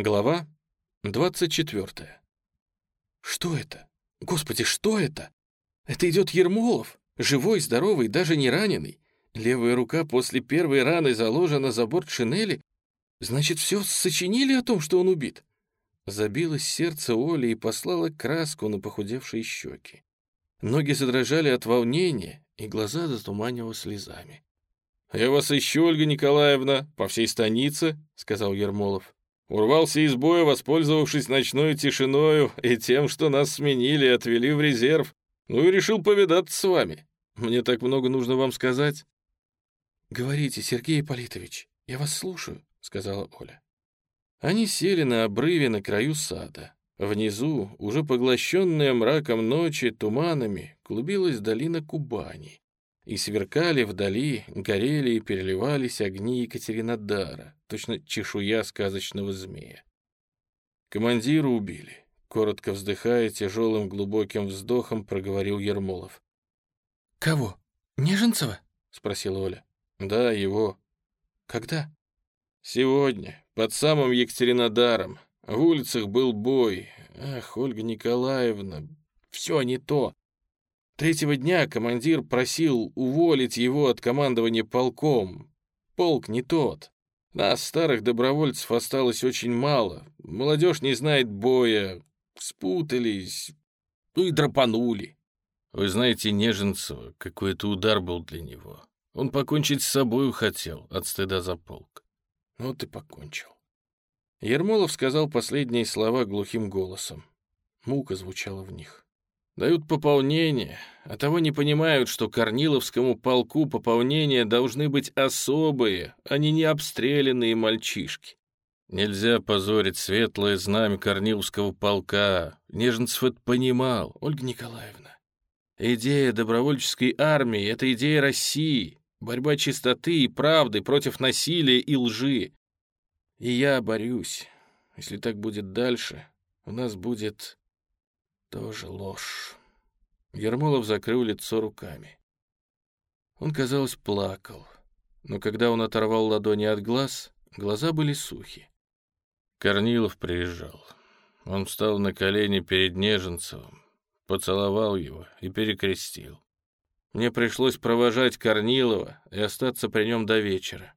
Глава 24. Что это? Господи, что это? Это идет Ермолов, живой, здоровый, даже не раненый. Левая рука после первой раны заложена за борт шинели. Значит, все сочинили о том, что он убит. Забилось сердце Оли и послало краску на похудевшие щеки. Ноги задрожали от волнения, и глаза затуманило слезами. «Я вас ищу, Ольга Николаевна, по всей станице», — сказал Ермолов. Урвался из боя, воспользовавшись ночной тишиною и тем, что нас сменили и отвели в резерв. Ну и решил повидаться с вами. Мне так много нужно вам сказать». «Говорите, Сергей Ипполитович, я вас слушаю», — сказала Оля. Они сели на обрыве на краю сада. Внизу, уже поглощенная мраком ночи, туманами, клубилась долина Кубани и сверкали вдали, горели и переливались огни Екатеринодара, точно чешуя сказочного змея. Командира убили. Коротко вздыхая, тяжелым глубоким вздохом проговорил Ермолов. «Кого? Неженцева?» — спросила Оля. «Да, его». «Когда?» «Сегодня, под самым Екатеринодаром. В улицах был бой. Ах, Ольга Николаевна, все не то. Третьего дня командир просил уволить его от командования полком. Полк не тот. Нас, старых добровольцев, осталось очень мало. Молодежь не знает боя. Спутались, ну и драпанули. Вы знаете, Неженцева, какой это удар был для него. Он покончить с собою хотел, от стыда за полк. Вот и покончил. Ермолов сказал последние слова глухим голосом. Мука звучала в них. Дают пополнение, а того не понимают, что Корниловскому полку пополнения должны быть особые, а не необстрелянные мальчишки. Нельзя позорить светлое знамя Корниловского полка. Неженцев это понимал, Ольга Николаевна. Идея добровольческой армии — это идея России, борьба чистоты и правды против насилия и лжи. И я борюсь. Если так будет дальше, у нас будет тоже ложь. Ермолов закрыл лицо руками. Он, казалось, плакал, но когда он оторвал ладони от глаз, глаза были сухи. Корнилов приезжал. Он встал на колени перед Неженцевым, поцеловал его и перекрестил. Мне пришлось провожать Корнилова и остаться при нем до вечера.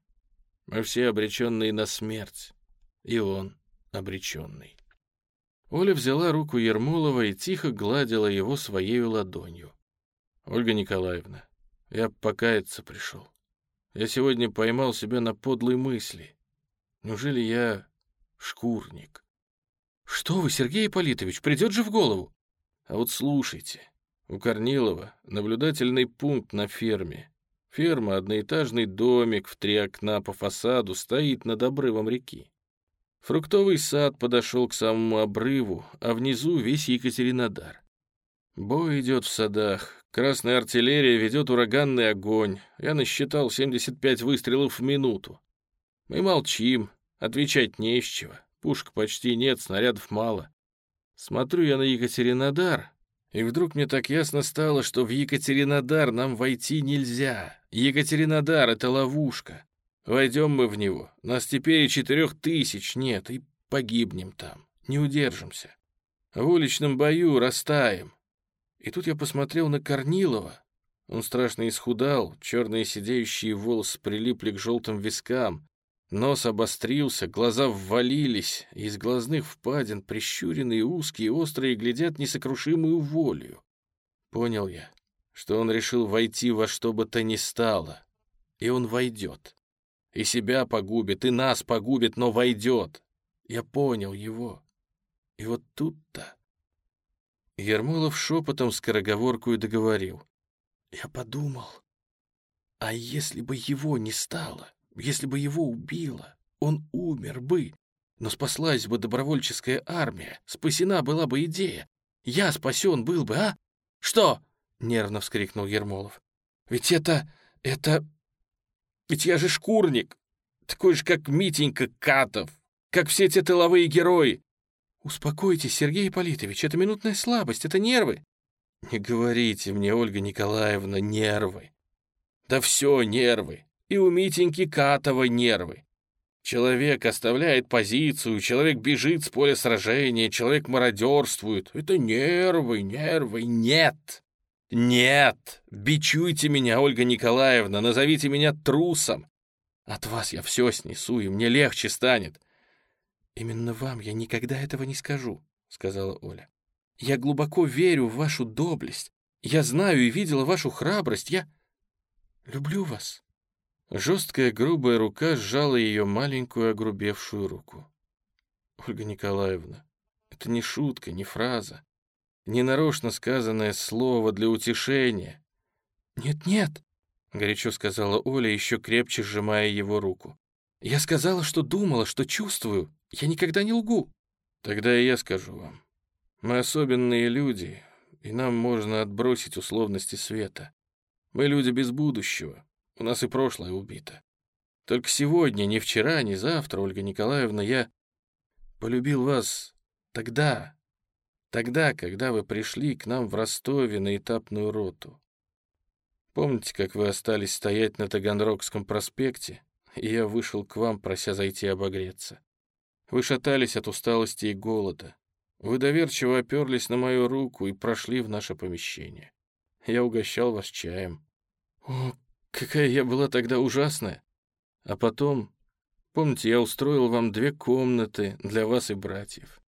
Мы все обреченные на смерть, и он обреченный. Оля взяла руку Ермолова и тихо гладила его своей ладонью. «Ольга Николаевна, я покаяться пришел. Я сегодня поймал себя на подлой мысли. Неужели я шкурник?» «Что вы, Сергей Ипполитович, придет же в голову?» «А вот слушайте, у Корнилова наблюдательный пункт на ферме. Ферма, одноэтажный домик в три окна по фасаду, стоит над обрывом реки. Фруктовый сад подошел к самому обрыву, а внизу весь Екатеринодар. Бой идет в садах, красная артиллерия ведет ураганный огонь. Я насчитал 75 выстрелов в минуту. Мы молчим, отвечать не с чего. Пушек почти нет, снарядов мало. Смотрю я на Екатеринодар, и вдруг мне так ясно стало, что в Екатеринодар нам войти нельзя. Екатеринодар — это ловушка. Войдем мы в него, нас теперь и четырех тысяч нет, и погибнем там, не удержимся. В уличном бою растаем. И тут я посмотрел на Корнилова. Он страшно исхудал, черные сидеющие волосы прилипли к желтым вискам, нос обострился, глаза ввалились, из глазных впадин прищуренные, узкие, острые глядят несокрушимую волю. Понял я, что он решил войти во что бы то ни стало, и он войдет. И себя погубит, и нас погубит, но войдет. Я понял его. И вот тут-то... Ермолов шепотом скороговорку и договорил. Я подумал, а если бы его не стало, если бы его убило, он умер бы, но спаслась бы добровольческая армия, спасена была бы идея. Я спасен был бы, а? Что? Нервно вскрикнул Ермолов. Ведь это... это... Ведь я же шкурник, такой же, как Митенька Катов, как все те тыловые герои. Успокойтесь, Сергей Ипполитович, это минутная слабость, это нервы. Не говорите мне, Ольга Николаевна, нервы. Да все нервы. И у Митеньки Катова нервы. Человек оставляет позицию, человек бежит с поля сражения, человек мародерствует. Это нервы, нервы. Нет! Нет! Бичуйте меня, Ольга Николаевна, назовите меня трусом. От вас я все снесу, и мне легче станет. Именно вам я никогда этого не скажу, сказала Оля. Я глубоко верю в вашу доблесть. Я знаю и видела вашу храбрость. Я люблю вас. Жесткая грубая рука сжала ее маленькую огрубевшую руку. «Ольга Николаевна, это не шутка, не фраза, не нарочно сказанное слово для утешения». «Нет-нет», — горячо сказала Оля, еще крепче сжимая его руку. «Я сказала, что думала, что чувствую. Я никогда не лгу». «Тогда и я скажу вам. Мы особенные люди, и нам можно отбросить условности света. Мы люди без будущего, у нас и прошлое убито. Только сегодня, не вчера, не завтра, Ольга Николаевна, я полюбил вас тогда, тогда, когда вы пришли к нам в Ростове на этапную роту. Помните, как вы остались стоять на Таганрогском проспекте, и я вышел к вам, прося зайти обогреться? Вы шатались от усталости и голода. Вы доверчиво оперлись на мою руку и прошли в наше помещение. Я угощал вас чаем. О, Какая я была тогда ужасная. А потом, помните, я устроил вам две комнаты для вас и братьев.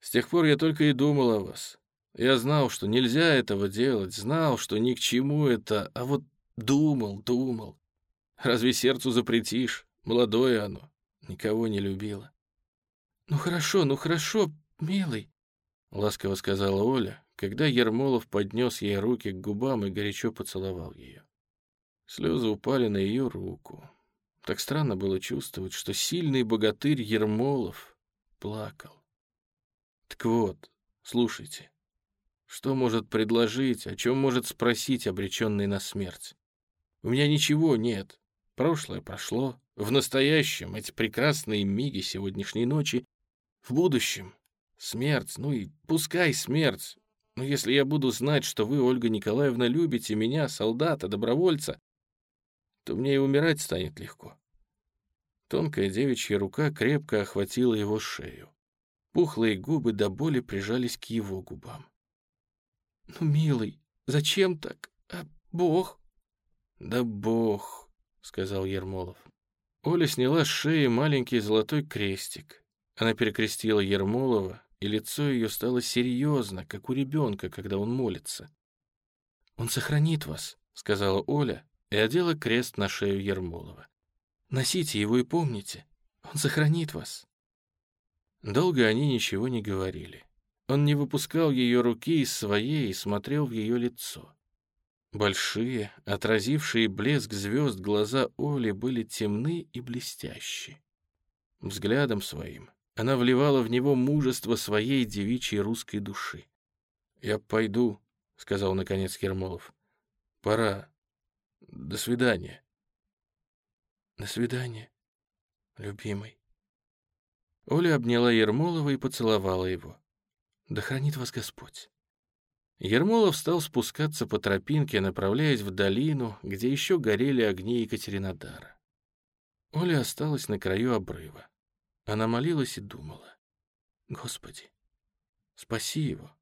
С тех пор я только и думал о вас. Я знал, что нельзя этого делать, знал, что ни к чему это, а вот думал, думал. Разве сердцу запретишь? Молодое оно, никого не любило. «Ну хорошо, ну хорошо, милый», — ласково сказала Оля, когда Ермолов поднес ей руки к губам и горячо поцеловал ее. Слезы упали на ее руку. Так странно было чувствовать, что сильный богатырь Ермолов плакал. Так вот, слушайте, что может предложить, о чем может спросить обреченный на смерть? У меня ничего нет. Прошлое прошло. В настоящем эти прекрасные миги сегодняшней ночи. В будущем смерть, ну и пускай смерть. Но если я буду знать, что вы, Ольга Николаевна, любите меня, солдата, добровольца, то мне и умирать станет легко. Тонкая девичья рука крепко охватила его шею. Пухлые губы до боли прижались к его губам. «Ну, милый, зачем так? А Бог?» «Да Бог», — сказал Ермолов. Оля сняла с шеи маленький золотой крестик. Она перекрестила Ермолова, и лицо ее стало серьезно, как у ребенка, когда он молится. «Он сохранит вас», — сказала Оля, и одела крест на шею Ермолова. «Носите его и помните, он сохранит вас». Долго они ничего не говорили. Он не выпускал ее руки из своей и смотрел в ее лицо. Большие, отразившие блеск звезд глаза Оли были темны и блестящие. Взглядом своим она вливала в него мужество своей девичьей русской души. «Я пойду», — сказал наконец Ермолов. «Пора. До свидания. До свидания, любимый. Оля обняла Ермолова и поцеловала его. Да хранит вас Господь. Ермолов стал спускаться по тропинке, направляясь в долину, где еще горели огни Екатеринодара. Оля осталась на краю обрыва. Она молилась и думала. «Господи, спаси его,